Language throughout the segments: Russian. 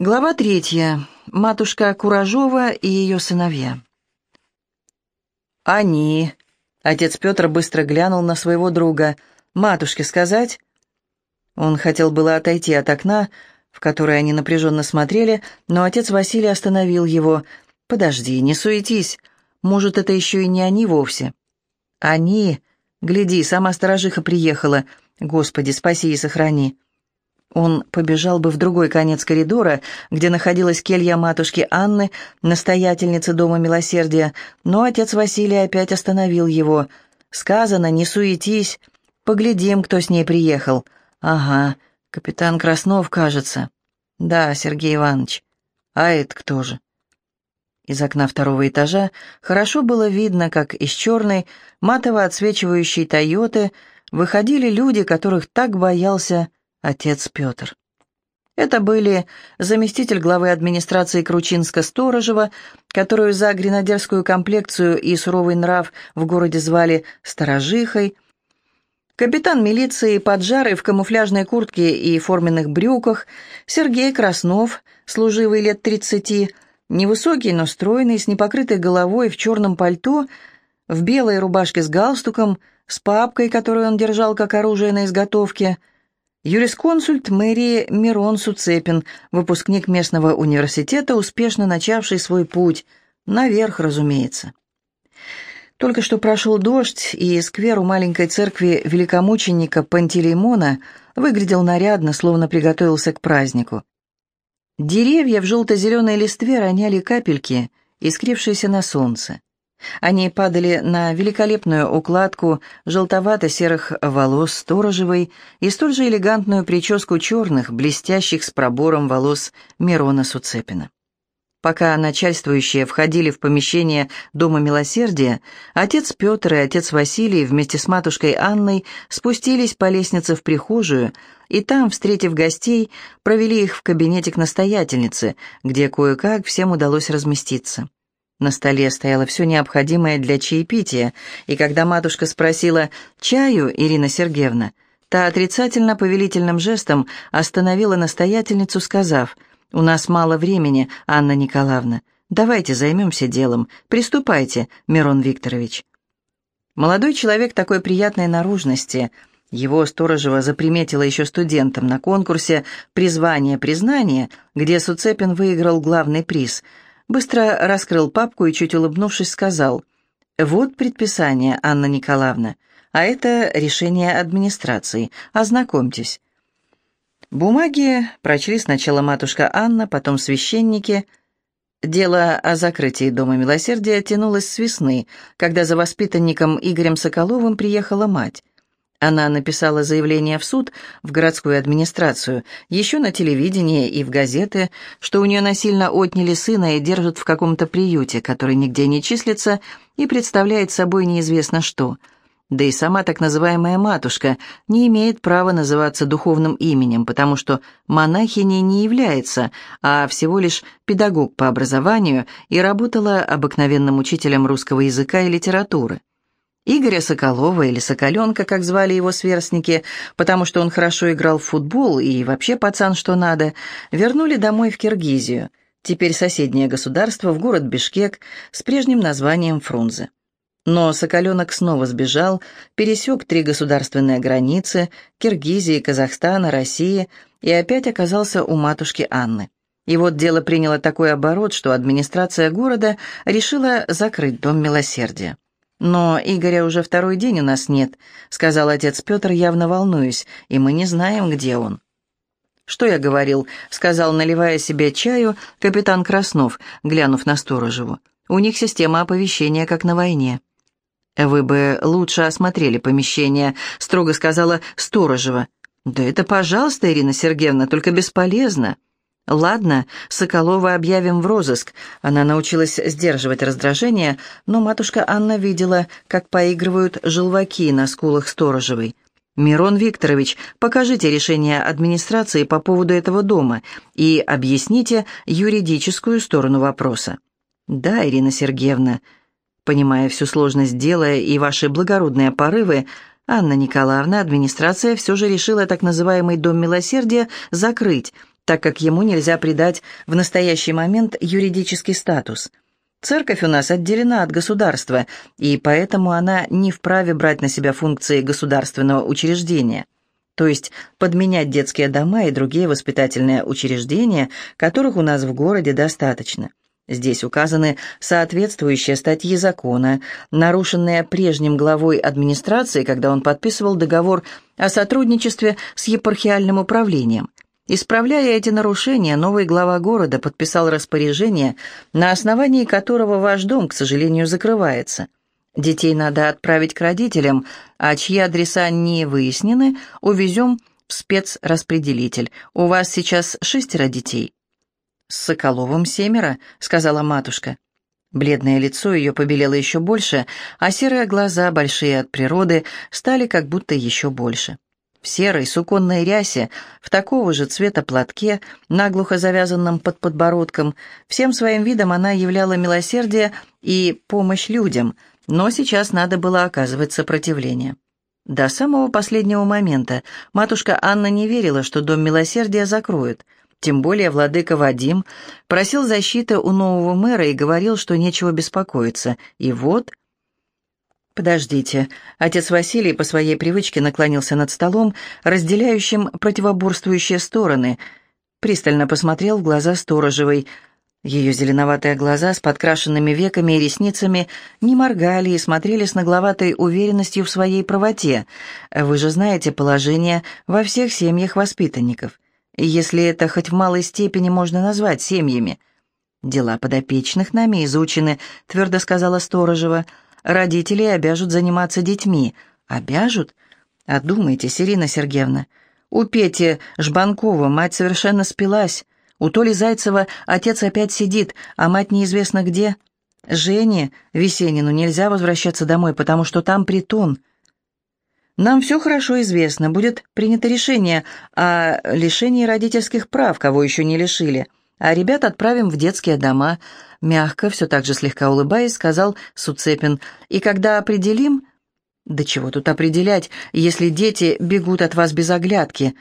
Глава третья. Матушка Куражова и ее сыновья. «Они...» Отец Петр быстро глянул на своего друга. «Матушке сказать?» Он хотел было отойти от окна, в которое они напряженно смотрели, но отец Василий остановил его. «Подожди, не суетись. Может, это еще и не они вовсе?» «Они...» «Гляди, сама сторожиха приехала. Господи, спаси и сохрани». Он побежал бы в другой конец коридора, где находилась келья матушки Анны, настоятельницы Дома Милосердия, но отец Василий опять остановил его. «Сказано, не суетись. Поглядим, кто с ней приехал». «Ага, капитан Краснов, кажется». «Да, Сергей Иванович». «А это кто же?» Из окна второго этажа хорошо было видно, как из черной, матово отсвечивающей «Тойоты» выходили люди, которых так боялся отец Петр. Это были заместитель главы администрации Кручинска-Сторожева, которую за гренадерскую комплекцию и суровый нрав в городе звали «Сторожихой», капитан милиции поджарый в камуфляжной куртке и форменных брюках, Сергей Краснов, служивый лет тридцати, невысокий, но стройный, с непокрытой головой, в черном пальто, в белой рубашке с галстуком, с папкой, которую он держал как оружие на изготовке – Юрисконсульт мэрии Мирон Суцепин, выпускник местного университета, успешно начавший свой путь. Наверх, разумеется. Только что прошел дождь, и сквер у маленькой церкви великомученика Пантелеймона выглядел нарядно, словно приготовился к празднику. Деревья в желто-зеленой листве роняли капельки, искрившиеся на солнце. Они падали на великолепную укладку желтовато-серых волос сторожевой и столь же элегантную прическу черных, блестящих с пробором волос Мирона Суцепина. Пока начальствующие входили в помещение Дома Милосердия, отец Петр и отец Василий вместе с матушкой Анной спустились по лестнице в прихожую и там, встретив гостей, провели их в кабинете к настоятельнице, где кое-как всем удалось разместиться. На столе стояло все необходимое для чаепития, и когда матушка спросила «Чаю, Ирина Сергеевна?», та отрицательно повелительным жестом остановила настоятельницу, сказав «У нас мало времени, Анна Николаевна. Давайте займемся делом. Приступайте, Мирон Викторович». Молодой человек такой приятной наружности. Его Сторожева заприметила еще студентом на конкурсе «Призвание-признание», где Суцепин выиграл главный приз – быстро раскрыл папку и, чуть улыбнувшись, сказал, «Вот предписание, Анна Николаевна, а это решение администрации. Ознакомьтесь». Бумаги прочли сначала матушка Анна, потом священники. Дело о закрытии Дома Милосердия тянулось с весны, когда за воспитанником Игорем Соколовым приехала мать. Она написала заявление в суд, в городскую администрацию, еще на телевидении и в газеты, что у нее насильно отняли сына и держат в каком-то приюте, который нигде не числится и представляет собой неизвестно что. Да и сама так называемая матушка не имеет права называться духовным именем, потому что монахиней не является, а всего лишь педагог по образованию и работала обыкновенным учителем русского языка и литературы. Игоря Соколова или Соколенка, как звали его сверстники, потому что он хорошо играл в футбол и вообще пацан что надо, вернули домой в Киргизию, теперь соседнее государство, в город Бишкек с прежним названием Фрунзе. Но Соколенок снова сбежал, пересек три государственные границы – Киргизии, Казахстана, России – и опять оказался у матушки Анны. И вот дело приняло такой оборот, что администрация города решила закрыть Дом Милосердия. «Но Игоря уже второй день у нас нет», — сказал отец Петр, явно волнуясь, «и мы не знаем, где он». «Что я говорил?» — сказал, наливая себе чаю, капитан Краснов, глянув на Сторожеву. «У них система оповещения, как на войне». «Вы бы лучше осмотрели помещение», — строго сказала Сторожева. «Да это пожалуйста, Ирина Сергеевна, только бесполезно». «Ладно, Соколова объявим в розыск». Она научилась сдерживать раздражение, но матушка Анна видела, как поигрывают желваки на скулах Сторожевой. «Мирон Викторович, покажите решение администрации по поводу этого дома и объясните юридическую сторону вопроса». «Да, Ирина Сергеевна». Понимая всю сложность дела и ваши благородные порывы, Анна Николаевна, администрация все же решила так называемый «Дом милосердия» закрыть – так как ему нельзя придать в настоящий момент юридический статус. Церковь у нас отделена от государства, и поэтому она не вправе брать на себя функции государственного учреждения, то есть подменять детские дома и другие воспитательные учреждения, которых у нас в городе достаточно. Здесь указаны соответствующие статьи закона, нарушенные прежним главой администрации, когда он подписывал договор о сотрудничестве с епархиальным управлением. Исправляя эти нарушения, новый глава города подписал распоряжение, на основании которого ваш дом, к сожалению, закрывается. Детей надо отправить к родителям, а чьи адреса не выяснены, увезем в спецраспределитель. У вас сейчас шестеро детей. «С Соколовым семеро», — сказала матушка. Бледное лицо ее побелело еще больше, а серые глаза, большие от природы, стали как будто еще больше. В серой суконной рясе, в такого же цвета платке, наглухо завязанном под подбородком, всем своим видом она являла милосердие и помощь людям, но сейчас надо было оказывать сопротивление. До самого последнего момента матушка Анна не верила, что Дом Милосердия закроют — тем более владыка Вадим просил защиты у нового мэра и говорил, что нечего беспокоиться. И вот... «Подождите». Отец Василий по своей привычке наклонился над столом, разделяющим противоборствующие стороны. Пристально посмотрел в глаза Сторожевой. Ее зеленоватые глаза с подкрашенными веками и ресницами не моргали и смотрели с нагловатой уверенностью в своей правоте. «Вы же знаете положение во всех семьях воспитанников» если это хоть в малой степени можно назвать семьями. «Дела подопечных нами изучены», — твердо сказала Сторожева. «Родители обяжут заниматься детьми». «Обяжут?» «Одумайтесь, Ирина Сергеевна. У Пети Жбанкова мать совершенно спилась. У Толи Зайцева отец опять сидит, а мать неизвестно где. Жене Весенину нельзя возвращаться домой, потому что там притон. Нам все хорошо известно, будет принято решение о лишении родительских прав, кого еще не лишили, а ребят отправим в детские дома. Мягко, все так же слегка улыбаясь, сказал Суцепин. И когда определим... Да чего тут определять, если дети бегут от вас без оглядки?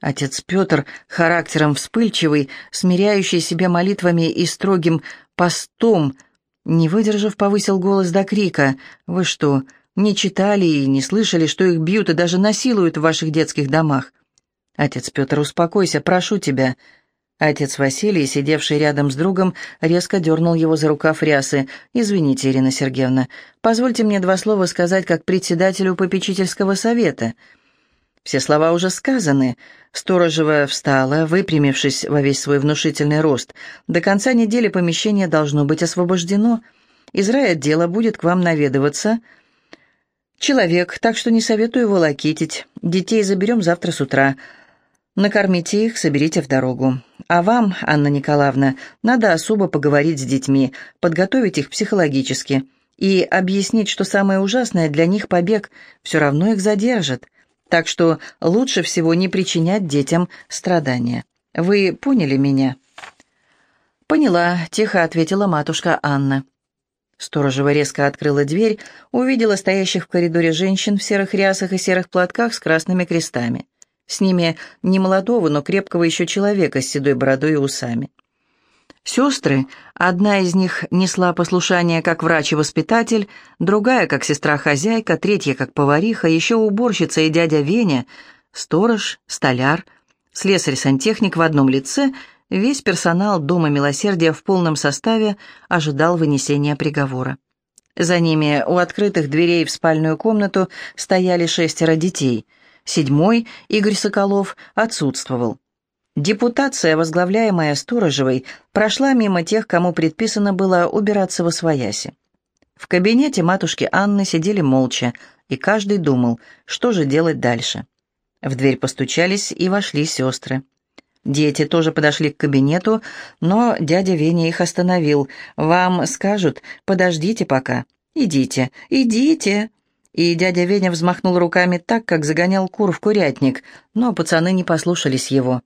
Отец Петр, характером вспыльчивый, смиряющий себя молитвами и строгим постом, не выдержав, повысил голос до крика. «Вы что, не читали и не слышали, что их бьют и даже насилуют в ваших детских домах. Отец Петр, успокойся, прошу тебя». Отец Василий, сидевший рядом с другом, резко дернул его за рукав рясы. «Извините, Ирина Сергеевна, позвольте мне два слова сказать как председателю попечительского совета». Все слова уже сказаны. Сторожева встала, выпрямившись во весь свой внушительный рост. До конца недели помещение должно быть освобождено. Из райотдела будет к вам наведываться человек, так что не советую его лакитить. Детей заберем завтра с утра. Накормите их, соберите в дорогу. А вам, Анна Николаевна, надо особо поговорить с детьми, подготовить их психологически и объяснить, что самое ужасное для них побег все равно их задержит. Так что лучше всего не причинять детям страдания. Вы поняли меня?» «Поняла», — тихо ответила матушка Анна. Сторожева резко открыла дверь, увидела стоящих в коридоре женщин в серых рясах и серых платках с красными крестами. С ними не молодого, но крепкого еще человека с седой бородой и усами. Сестры, одна из них несла послушание как врач и воспитатель, другая как сестра-хозяйка, третья как повариха, еще уборщица и дядя Веня, сторож, столяр, слесарь-сантехник в одном лице — Весь персонал Дома Милосердия в полном составе ожидал вынесения приговора. За ними у открытых дверей в спальную комнату стояли шестеро детей. Седьмой, Игорь Соколов, отсутствовал. Депутация, возглавляемая Сторожевой, прошла мимо тех, кому предписано было убираться во свояси. В кабинете матушки Анны сидели молча, и каждый думал, что же делать дальше. В дверь постучались, и вошли сестры. Дети тоже подошли к кабинету, но дядя Веня их остановил. «Вам скажут, подождите пока. Идите, идите!» И дядя Веня взмахнул руками так, как загонял кур в курятник, но пацаны не послушались его.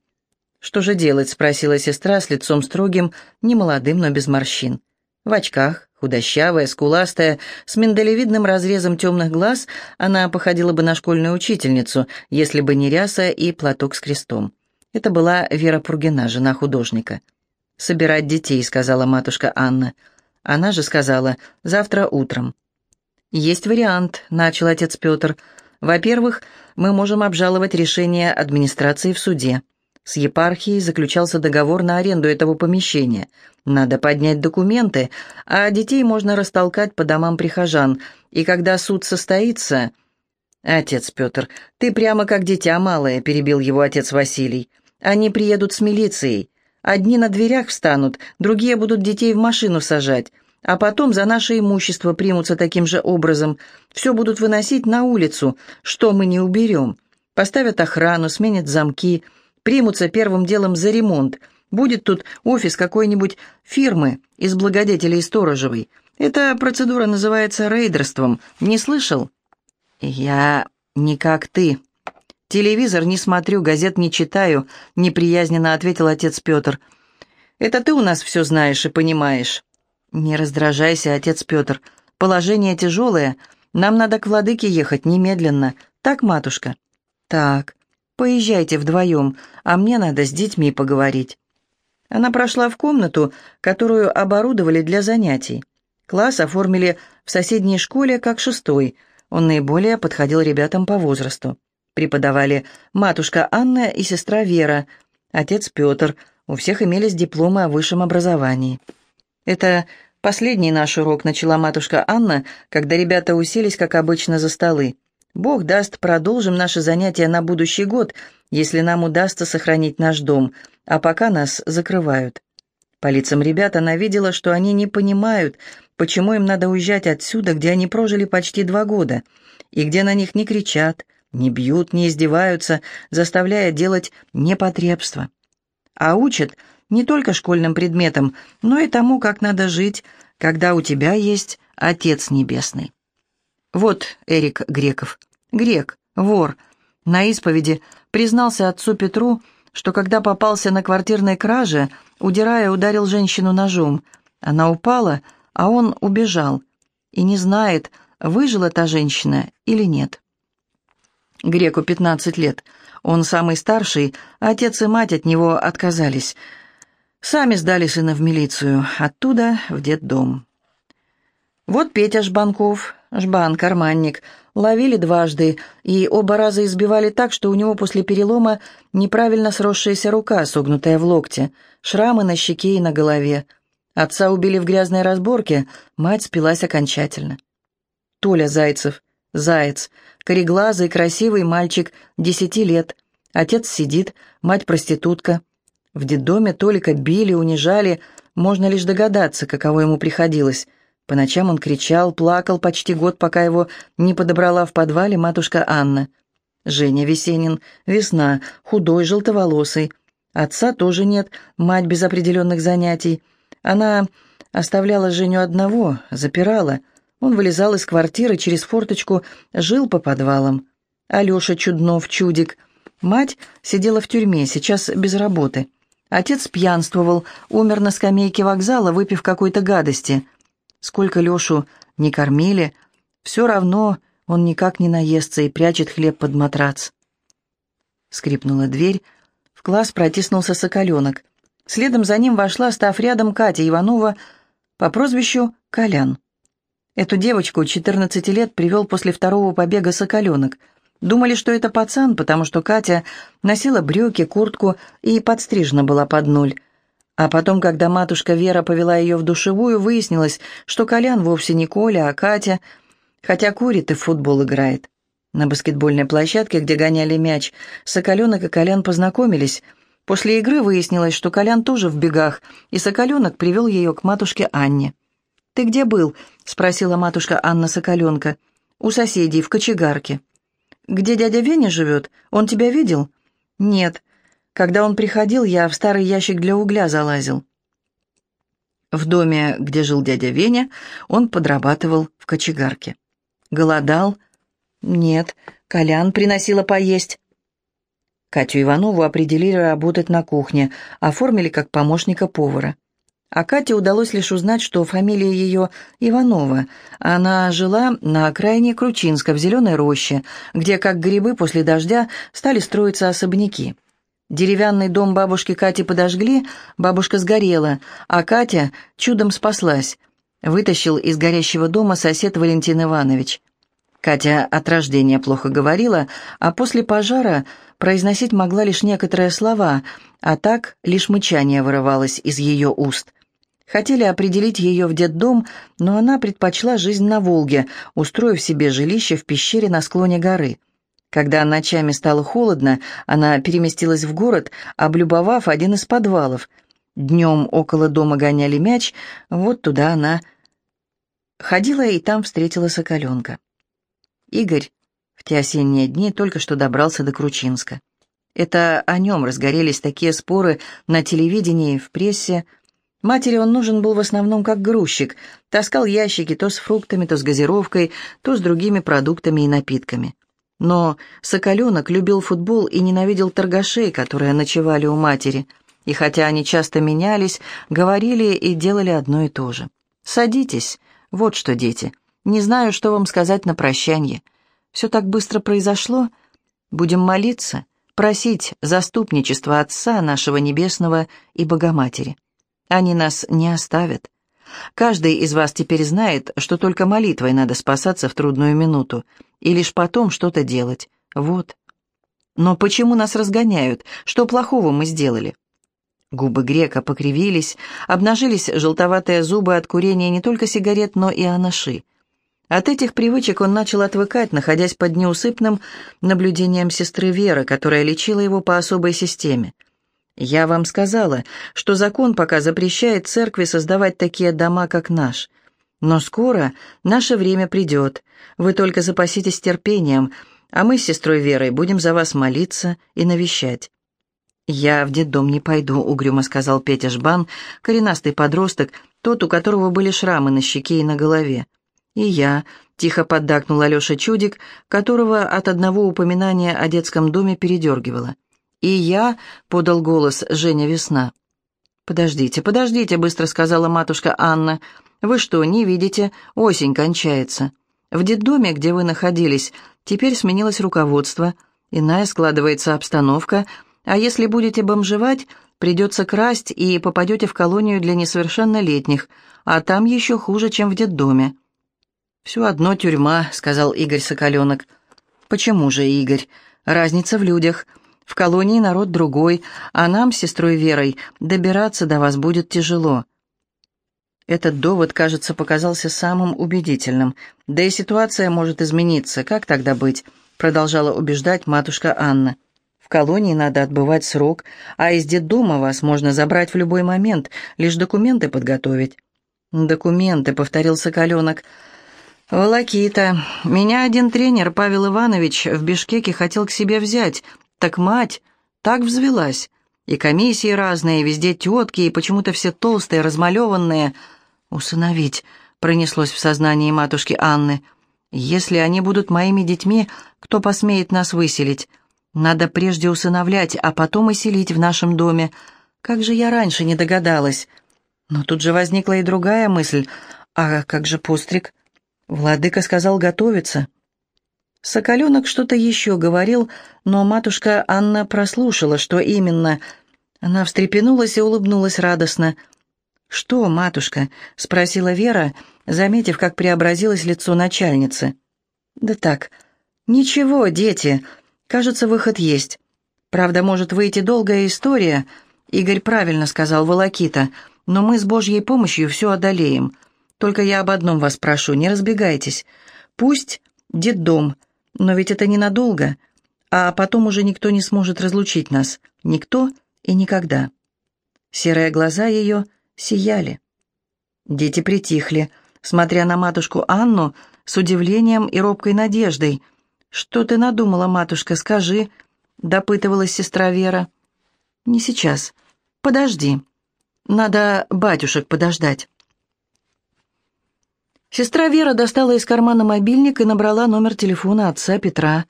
«Что же делать?» — спросила сестра с лицом строгим, немолодым, но без морщин. В очках, худощавая, скуластая, с миндалевидным разрезом темных глаз, она походила бы на школьную учительницу, если бы не ряса и платок с крестом. Это была Вера Пургина, жена художника. «Собирать детей», — сказала матушка Анна. Она же сказала «завтра утром». «Есть вариант», — начал отец Петр. «Во-первых, мы можем обжаловать решение администрации в суде. С епархией заключался договор на аренду этого помещения. Надо поднять документы, а детей можно растолкать по домам прихожан. И когда суд состоится...» «Отец Петр, ты прямо как дитя малое», — перебил его отец Василий. «Они приедут с милицией. Одни на дверях встанут, другие будут детей в машину сажать, а потом за наше имущество примутся таким же образом. Все будут выносить на улицу, что мы не уберем. Поставят охрану, сменят замки, примутся первым делом за ремонт. Будет тут офис какой-нибудь фирмы из благодетелей Сторожевой. Эта процедура называется рейдерством. Не слышал? Я не как ты. «Телевизор не смотрю, газет не читаю», — неприязненно ответил отец Петр. «Это ты у нас все знаешь и понимаешь». «Не раздражайся, отец Петр. Положение тяжелое. Нам надо к владыке ехать немедленно. Так, матушка?» «Так. Поезжайте вдвоем, а мне надо с детьми поговорить». Она прошла в комнату, которую оборудовали для занятий. Класс оформили в соседней школе как шестой. Он наиболее подходил ребятам по возрасту. Преподавали матушка Анна и сестра Вера, отец Петр. У всех имелись дипломы о высшем образовании. Это последний наш урок начала матушка Анна, когда ребята уселись, как обычно, за столы. Бог даст, продолжим наши занятия на будущий год, если нам удастся сохранить наш дом, а пока нас закрывают. По лицам ребят она видела, что они не понимают, почему им надо уезжать отсюда, где они прожили почти два года, и где на них не кричат, не бьют, не издеваются, заставляя делать непотребство. А учат не только школьным предметам, но и тому, как надо жить, когда у тебя есть Отец Небесный. Вот Эрик Греков. Грек, вор, на исповеди признался отцу Петру, что когда попался на квартирной краже, удирая, ударил женщину ножом. Она упала, а он убежал и не знает, выжила та женщина или нет. Греку 15 лет. Он самый старший, отец и мать от него отказались. Сами сдали сына в милицию, оттуда в детдом. Вот Петя Жбанков, Жбан, карманник, ловили дважды, и оба раза избивали так, что у него после перелома неправильно сросшаяся рука, согнутая в локте, шрамы на щеке и на голове. Отца убили в грязной разборке, мать спилась окончательно. Толя Зайцев, Заяц, кореглазый, красивый мальчик, десяти лет. Отец сидит, мать проститутка. В детдоме Толика били, унижали, можно лишь догадаться, каково ему приходилось. По ночам он кричал, плакал почти год, пока его не подобрала в подвале матушка Анна. Женя Весенин, весна, худой, желтоволосый. Отца тоже нет, мать без определенных занятий. Она оставляла Женю одного, запирала — он вылезал из квартиры через форточку, жил по подвалам. Алеша Чуднов, чудик. Мать сидела в тюрьме, сейчас без работы. Отец пьянствовал, умер на скамейке вокзала, выпив какой-то гадости. Сколько Лешу не кормили, все равно он никак не наестся и прячет хлеб под матрац. Скрипнула дверь, в класс протиснулся соколенок. Следом за ним вошла, став рядом, Катя Иванова по прозвищу Колян. Эту девочку 14 лет привел после второго побега соколенок. Думали, что это пацан, потому что Катя носила брюки, куртку и подстрижена была под нуль. А потом, когда матушка Вера повела ее в душевую, выяснилось, что Колян вовсе не Коля, а Катя, хотя курит и в футбол играет. На баскетбольной площадке, где гоняли мяч, Соколенок и Колян познакомились. После игры выяснилось, что Колян тоже в бегах, и Соколенок привел ее к матушке Анне. «Ты где был?» — спросила матушка Анна Соколенко. «У соседей, в кочегарке». «Где дядя Веня живет? Он тебя видел?» «Нет. Когда он приходил, я в старый ящик для угля залазил». В доме, где жил дядя Веня, он подрабатывал в кочегарке. «Голодал?» «Нет. Колян приносила поесть». Катю Иванову определили работать на кухне, оформили как помощника повара. А Кате удалось лишь узнать, что фамилия ее Иванова. Она жила на окраине Кручинска, в Зеленой роще, где, как грибы после дождя, стали строиться особняки. Деревянный дом бабушки Кати подожгли, бабушка сгорела, а Катя чудом спаслась. Вытащил из горящего дома сосед Валентин Иванович. Катя от рождения плохо говорила, а после пожара произносить могла лишь некоторые слова, а так лишь мычание вырывалось из ее уст. Хотели определить ее в детдом, но она предпочла жизнь на Волге, устроив себе жилище в пещере на склоне горы. Когда ночами стало холодно, она переместилась в город, облюбовав один из подвалов. Днем около дома гоняли мяч, вот туда она ходила и там встретила соколенка. Игорь те осенние дни только что добрался до Кручинска. Это о нем разгорелись такие споры на телевидении, в прессе. Матери он нужен был в основном как грузчик, таскал ящики то с фруктами, то с газировкой, то с другими продуктами и напитками. Но Соколенок любил футбол и ненавидел торгашей, которые ночевали у матери. И хотя они часто менялись, говорили и делали одно и то же. «Садитесь. Вот что, дети. Не знаю, что вам сказать на прощанье. Все так быстро произошло. Будем молиться, просить заступничества Отца нашего Небесного и Богоматери. Они нас не оставят. Каждый из вас теперь знает, что только молитвой надо спасаться в трудную минуту, и лишь потом что-то делать. Вот. Но почему нас разгоняют? Что плохого мы сделали? Губы грека покривились, обнажились желтоватые зубы от курения не только сигарет, но и анаши. От этих привычек он начал отвыкать, находясь под неусыпным наблюдением сестры Веры, которая лечила его по особой системе. Я вам сказала, что закон пока запрещает церкви создавать такие дома, как наш. Но скоро наше время придет. Вы только запаситесь терпением, а мы с сестрой Верой будем за вас молиться и навещать. «Я в детдом не пойду», — угрюмо сказал Петя Жбан, коренастый подросток, тот, у которого были шрамы на щеке и на голове. «И я», — тихо поддакнул Алеша Чудик, которого от одного упоминания о детском доме передергивало. «И я», — подал голос Женя Весна. «Подождите, подождите», — быстро сказала матушка Анна. «Вы что, не видите? Осень кончается. В детдоме, где вы находились, теперь сменилось руководство, иная складывается обстановка, а если будете бомжевать, придется красть и попадете в колонию для несовершеннолетних, а там еще хуже, чем в детдоме». «Все одно тюрьма», — сказал Игорь Соколенок. «Почему же, Игорь? Разница в людях». В колонии народ другой, а нам сестрой Верой добираться до вас будет тяжело». Этот довод, кажется, показался самым убедительным. «Да и ситуация может измениться. Как тогда быть?» продолжала убеждать матушка Анна. «В колонии надо отбывать срок, а из детдома вас можно забрать в любой момент, лишь документы подготовить». «Документы», — повторил Соколенок. «Волокита. Меня один тренер, Павел Иванович, в Бишкеке хотел к себе взять, так мать так взвелась. И комиссии разные, везде тетки, и почему-то все толстые, размалеванные. «Усыновить», — пронеслось в сознании матушки Анны. «Если они будут моими детьми, кто посмеет нас выселить? Надо прежде усыновлять, а потом и селить в нашем доме. Как же я раньше не догадалась?» Но тут же возникла и другая мысль. «А как же постриг?» Владыка сказал готовиться. Соколенок что-то еще говорил, но матушка Анна прослушала, что именно. Она встрепенулась и улыбнулась радостно. «Что, матушка?» — спросила Вера, заметив, как преобразилось лицо начальницы. «Да так. Ничего, дети. Кажется, выход есть. Правда, может выйти долгая история. Игорь правильно сказал Волокита, но мы с Божьей помощью все одолеем. Только я об одном вас прошу, не разбегайтесь. Пусть детдом но ведь это ненадолго, а потом уже никто не сможет разлучить нас. Никто и никогда. Серые глаза ее сияли. Дети притихли, смотря на матушку Анну с удивлением и робкой надеждой. «Что ты надумала, матушка, скажи?» — допытывалась сестра Вера. «Не сейчас. Подожди. Надо батюшек подождать». Сестра Вера достала из кармана мобильник и набрала номер телефона отца Петра.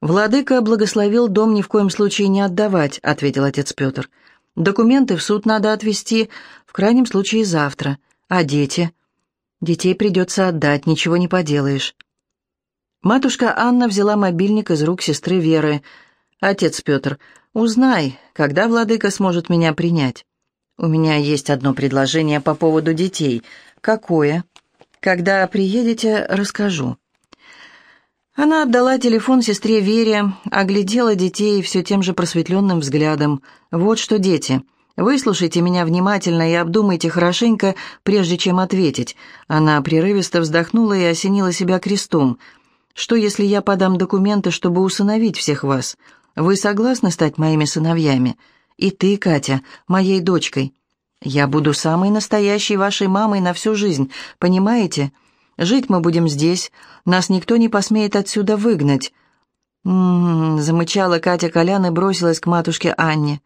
«Владыка благословил дом ни в коем случае не отдавать», — ответил отец Петр. «Документы в суд надо отвезти, в крайнем случае завтра. А дети?» «Детей придется отдать, ничего не поделаешь». Матушка Анна взяла мобильник из рук сестры Веры. «Отец Петр, Узнай, когда владыка сможет меня принять. У меня есть одно предложение по поводу детей. Какое? Когда приедете, расскажу. Она отдала телефон сестре Вере, оглядела детей все тем же просветленным взглядом. «Вот что, дети, выслушайте меня внимательно и обдумайте хорошенько, прежде чем ответить». Она прерывисто вздохнула и осенила себя крестом. «Что, если я подам документы, чтобы усыновить всех вас? Вы согласны стать моими сыновьями? И ты, Катя, моей дочкой. Я буду самой настоящей вашей мамой на всю жизнь, понимаете?» Жить мы будем здесь, нас никто не посмеет отсюда выгнать». «М-м-м», замычала Катя Колян и бросилась к матушке Анне.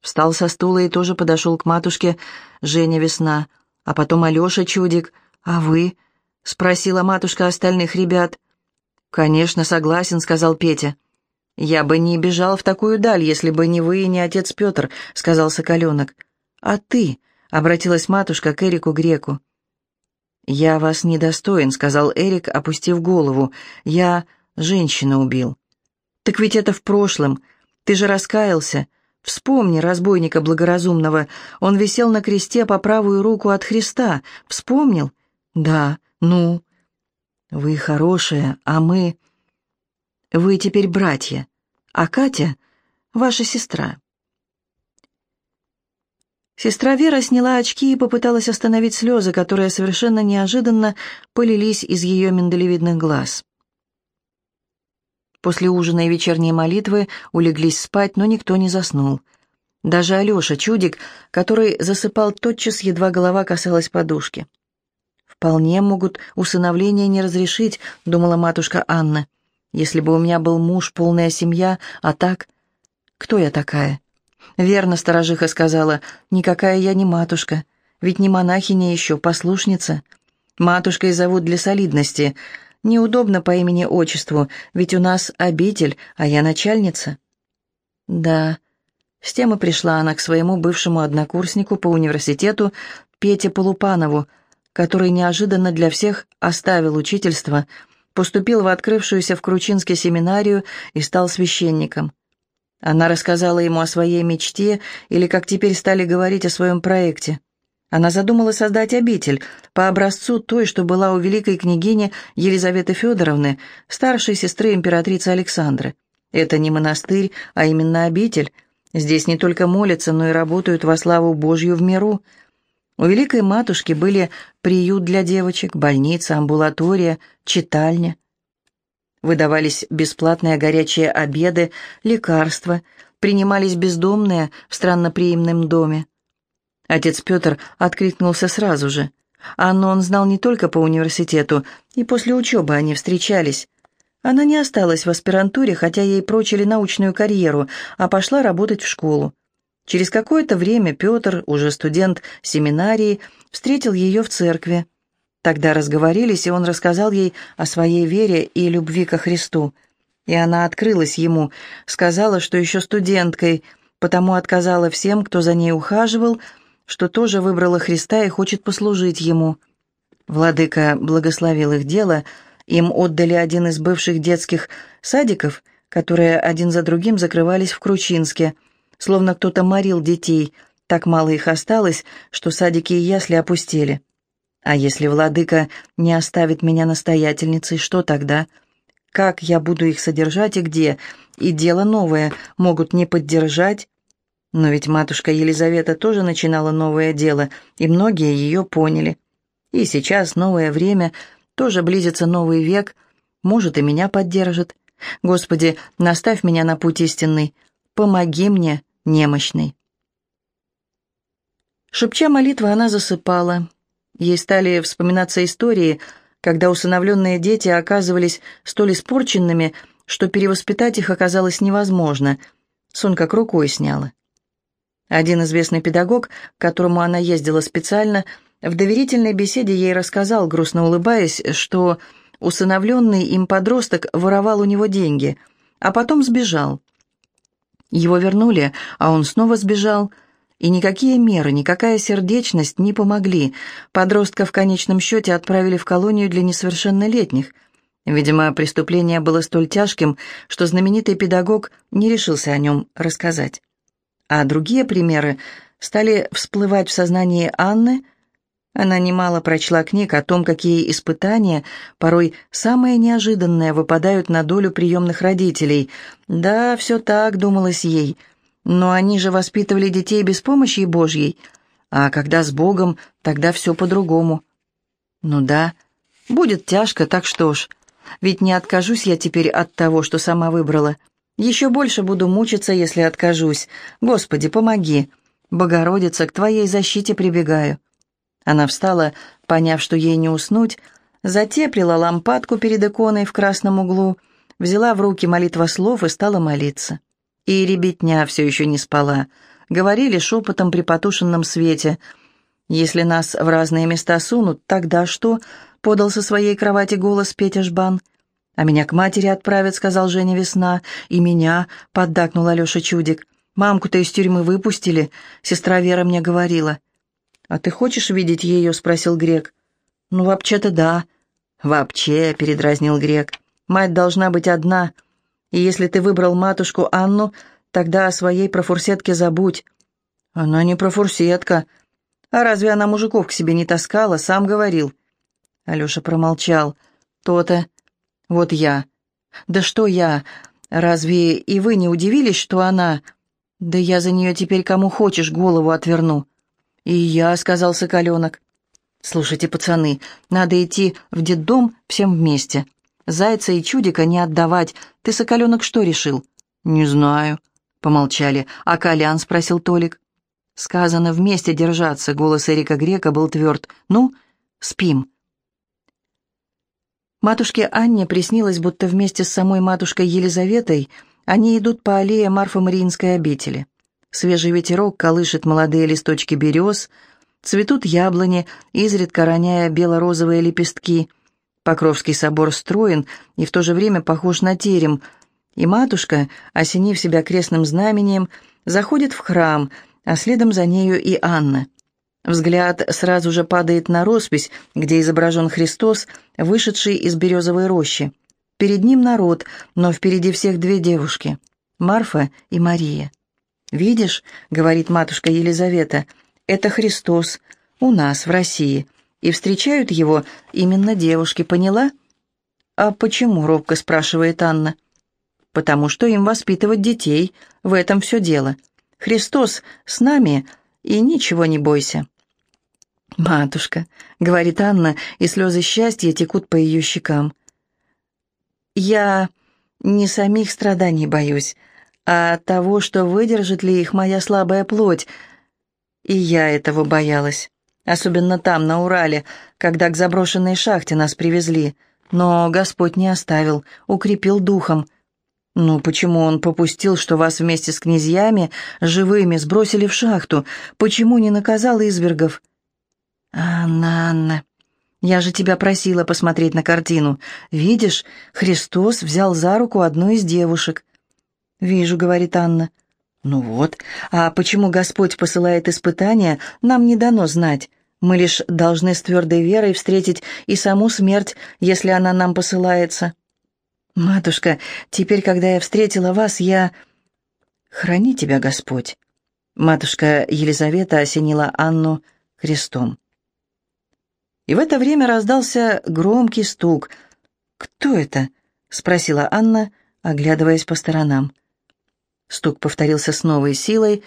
Встал со стула и тоже подошел к матушке Женя Весна, а потом Алеша Чудик. «А вы?» — спросила матушка остальных ребят. «Конечно, согласен», — сказал Петя. «Я бы не бежал в такую даль, если бы не вы и не отец Петр», — сказал Соколенок. «А ты?» — обратилась матушка к Эрику Греку. «Я вас недостоин», — сказал Эрик, опустив голову. «Я женщину убил». «Так ведь это в прошлом. Ты же раскаялся. Вспомни разбойника благоразумного. Он висел на кресте по правую руку от Христа. Вспомнил?» «Да. Ну?» «Вы хорошие, а мы...» «Вы теперь братья, а Катя — ваша сестра». Сестра Вера сняла очки и попыталась остановить слезы, которые совершенно неожиданно полились из ее миндалевидных глаз. После ужина и вечерней молитвы улеглись спать, но никто не заснул. Даже Алеша, чудик, который засыпал тотчас, едва голова касалась подушки. «Вполне могут усыновление не разрешить», — думала матушка Анна. «Если бы у меня был муж, полная семья, а так...» «Кто я такая? «Верно, сторожиха сказала, никакая я не матушка, ведь не монахиня еще, послушница. Матушкой зовут для солидности. Неудобно по имени-отчеству, ведь у нас обитель, а я начальница». «Да». С и пришла она к своему бывшему однокурснику по университету Пете Полупанову, который неожиданно для всех оставил учительство, поступил в открывшуюся в Кручинске семинарию и стал священником. Она рассказала ему о своей мечте или, как теперь стали говорить, о своем проекте. Она задумала создать обитель по образцу той, что была у великой княгини Елизаветы Федоровны, старшей сестры императрицы Александры. Это не монастырь, а именно обитель. Здесь не только молятся, но и работают во славу Божью в миру. У Великой Матушки были приют для девочек, больница, амбулатория, читальня. Выдавались бесплатные горячие обеды, лекарства, принимались бездомные в странноприимном доме. Отец Петр откликнулся сразу же. Анну он знал не только по университету, и после учебы они встречались. Она не осталась в аспирантуре, хотя ей прочили научную карьеру, а пошла работать в школу. Через какое-то время Петр, уже студент семинарии, встретил ее в церкви. Тогда разговорились, и он рассказал ей о своей вере и любви ко Христу. И она открылась ему, сказала, что еще студенткой, потому отказала всем, кто за ней ухаживал, что тоже выбрала Христа и хочет послужить ему. Владыка благословил их дело, им отдали один из бывших детских садиков, которые один за другим закрывались в Кручинске, словно кто-то морил детей, так мало их осталось, что садики и ясли опустели. А если владыка не оставит меня настоятельницей, что тогда? Как я буду их содержать и где? И дело новое могут не поддержать. Но ведь матушка Елизавета тоже начинала новое дело, и многие ее поняли. И сейчас новое время, тоже близится новый век, может, и меня поддержит. Господи, наставь меня на путь истинный, помоги мне, немощный. Шепча молитвы, она засыпала, Ей стали вспоминаться истории, когда усыновленные дети оказывались столь испорченными, что перевоспитать их оказалось невозможно. Сон как рукой сняла. Один известный педагог, к которому она ездила специально, в доверительной беседе ей рассказал, грустно улыбаясь, что усыновленный им подросток воровал у него деньги, а потом сбежал. Его вернули, а он снова сбежал – и никакие меры, никакая сердечность не помогли. Подростка в конечном счете отправили в колонию для несовершеннолетних. Видимо, преступление было столь тяжким, что знаменитый педагог не решился о нем рассказать. А другие примеры стали всплывать в сознании Анны. Она немало прочла книг о том, какие испытания, порой самые неожиданные, выпадают на долю приемных родителей. Да, все так, думалось ей. Но они же воспитывали детей без помощи Божьей. А когда с Богом, тогда все по-другому. Ну да, будет тяжко, так что ж. Ведь не откажусь я теперь от того, что сама выбрала. Еще больше буду мучиться, если откажусь. Господи, помоги. Богородица, к Твоей защите прибегаю». Она встала, поняв, что ей не уснуть, затеплила лампадку перед иконой в красном углу, взяла в руки молитва слов и стала молиться. И ребятня все еще не спала. Говорили шепотом при потушенном свете. «Если нас в разные места сунут, тогда что?» — подал со своей кровати голос Петя Жбан. «А меня к матери отправят», — сказал Женя Весна. «И меня», — поддакнул Алеша Чудик. «Мамку-то из тюрьмы выпустили», — сестра Вера мне говорила. «А ты хочешь видеть ее?» — спросил Грек. «Ну, вообще-то да». «Вообще», — передразнил Грек. «Мать должна быть одна. И если ты выбрал матушку Анну, тогда о своей профурсетке забудь». «Она не профурсетка. А разве она мужиков к себе не таскала? Сам говорил». Алеша промолчал. «То-то. Вот я. Да что я? Разве и вы не удивились, что она... Да я за нее теперь кому хочешь голову отверну. И я, — сказал Соколенок. Слушайте, пацаны, надо идти в детдом всем вместе. Зайца и чудика не отдавать. Ты, Соколенок, что решил? Не знаю. Помолчали. А Колян, — спросил Толик. Сказано вместе держаться. Голос Эрика Грека был тверд. Ну, спим. Матушке Анне приснилось, будто вместе с самой матушкой Елизаветой они идут по аллее Марфа-Мариинской обители. Свежий ветерок колышет молодые листочки берез, цветут яблони, изредка роняя бело-розовые лепестки. Покровский собор строен и в то же время похож на терем, и матушка, осенив себя крестным знамением, заходит в храм, а следом за нею и Анна. Взгляд сразу же падает на роспись, где изображен Христос, вышедший из березовой рощи. Перед ним народ, но впереди всех две девушки — Марфа и Мария. «Видишь, — говорит матушка Елизавета, — это Христос у нас, в России, и встречают его именно девушки, поняла?» «А почему?» — робко спрашивает Анна. «Потому что им воспитывать детей, в этом все дело. Христос с нами, и ничего не бойся». «Матушка», — говорит Анна, и слезы счастья текут по ее щекам. «Я не самих страданий боюсь, а того, что выдержит ли их моя слабая плоть. И я этого боялась, особенно там, на Урале, когда к заброшенной шахте нас привезли. Но Господь не оставил, укрепил духом». «Ну, почему он попустил, что вас вместе с князьями живыми сбросили в шахту? Почему не наказал извергов?» «Анна, Анна, я же тебя просила посмотреть на картину. Видишь, Христос взял за руку одну из девушек». «Вижу», — говорит Анна. «Ну вот, а почему Господь посылает испытания, нам не дано знать. Мы лишь должны с твердой верой встретить и саму смерть, если она нам посылается». «Матушка, теперь, когда я встретила вас, я...» «Храни тебя, Господь!» Матушка Елизавета осенила Анну крестом. И в это время раздался громкий стук. «Кто это?» — спросила Анна, оглядываясь по сторонам. Стук повторился с новой силой.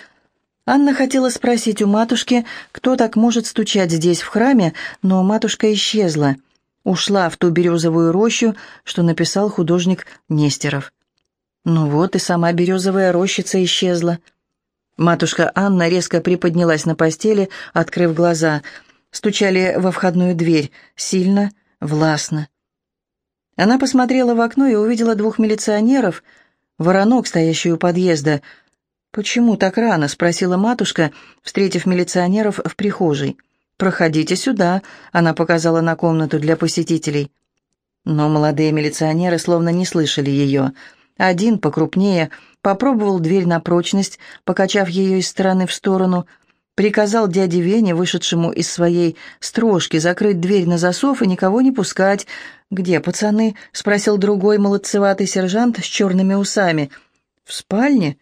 Анна хотела спросить у матушки, кто так может стучать здесь, в храме, но матушка исчезла. Ушла в ту березовую рощу, что написал художник Нестеров. Ну вот и сама березовая рощица исчезла. Матушка Анна резко приподнялась на постели, открыв глаза — стучали во входную дверь, сильно, властно. Она посмотрела в окно и увидела двух милиционеров, воронок, стоящий у подъезда. «Почему так рано?» — спросила матушка, встретив милиционеров в прихожей. «Проходите сюда», — она показала на комнату для посетителей. Но молодые милиционеры словно не слышали ее. Один, покрупнее, попробовал дверь на прочность, покачав ее из стороны в сторону — приказал дяде Вене, вышедшему из своей строжки, закрыть дверь на засов и никого не пускать. «Где пацаны?» — спросил другой молодцеватый сержант с черными усами. «В спальне?»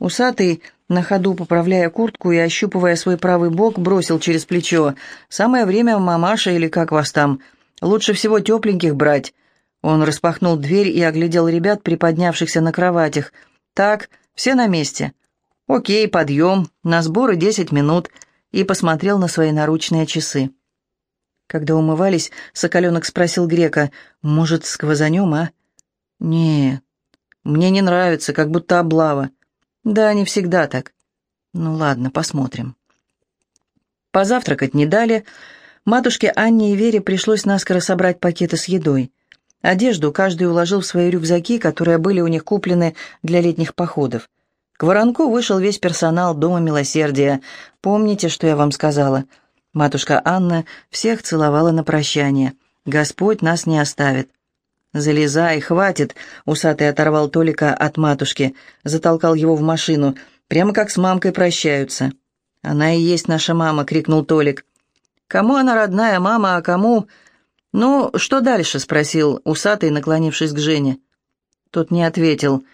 Усатый, на ходу поправляя куртку и ощупывая свой правый бок, бросил через плечо. «Самое время, мамаша, или как вас там? Лучше всего тепленьких брать». Он распахнул дверь и оглядел ребят, приподнявшихся на кроватях. «Так, все на месте». «Окей, подъем, на сборы десять минут», и посмотрел на свои наручные часы. Когда умывались, Соколенок спросил Грека, «Может, сквозанем, а?» «Не, мне не нравится, как будто облава». «Да, не всегда так». «Ну ладно, посмотрим». Позавтракать не дали. Матушке Анне и Вере пришлось наскоро собрать пакеты с едой. Одежду каждый уложил в свои рюкзаки, которые были у них куплены для летних походов. К Воронку вышел весь персонал Дома Милосердия. Помните, что я вам сказала? Матушка Анна всех целовала на прощание. Господь нас не оставит. «Залезай, хватит!» — усатый оторвал Толика от матушки, затолкал его в машину, прямо как с мамкой прощаются. «Она и есть наша мама!» — крикнул Толик. «Кому она родная мама, а кому...» «Ну, что дальше?» — спросил усатый, наклонившись к Жене. Тот не ответил.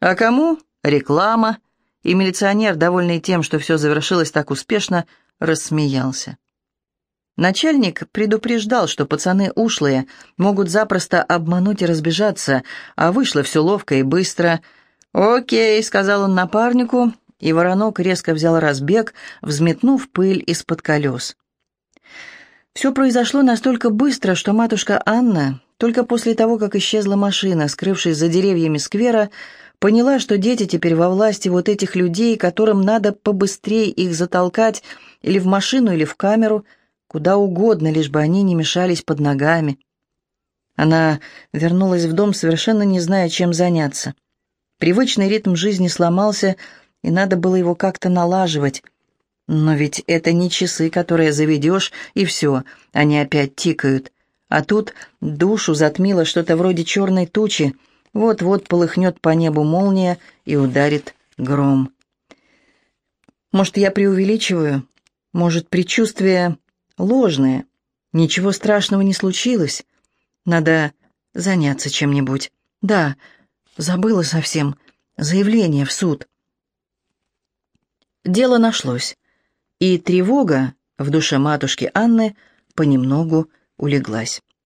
«А кому?» реклама, и милиционер, довольный тем, что все завершилось так успешно, рассмеялся. Начальник предупреждал, что пацаны ушлые, могут запросто обмануть и разбежаться, а вышло все ловко и быстро. «Окей», — сказал он напарнику, и воронок резко взял разбег, взметнув пыль из-под колес. Все произошло настолько быстро, что матушка Анна, только после того, как исчезла машина, скрывшись за деревьями сквера, Поняла, что дети теперь во власти вот этих людей, которым надо побыстрее их затолкать или в машину, или в камеру, куда угодно, лишь бы они не мешались под ногами. Она вернулась в дом, совершенно не зная, чем заняться. Привычный ритм жизни сломался, и надо было его как-то налаживать. Но ведь это не часы, которые заведешь, и все, они опять тикают. А тут душу затмило что-то вроде черной тучи — вот-вот полыхнет по небу молния и ударит гром. Может, я преувеличиваю? Может, предчувствие ложное? Ничего страшного не случилось? Надо заняться чем-нибудь. Да, забыла совсем. Заявление в суд. Дело нашлось, и тревога в душе матушки Анны понемногу улеглась.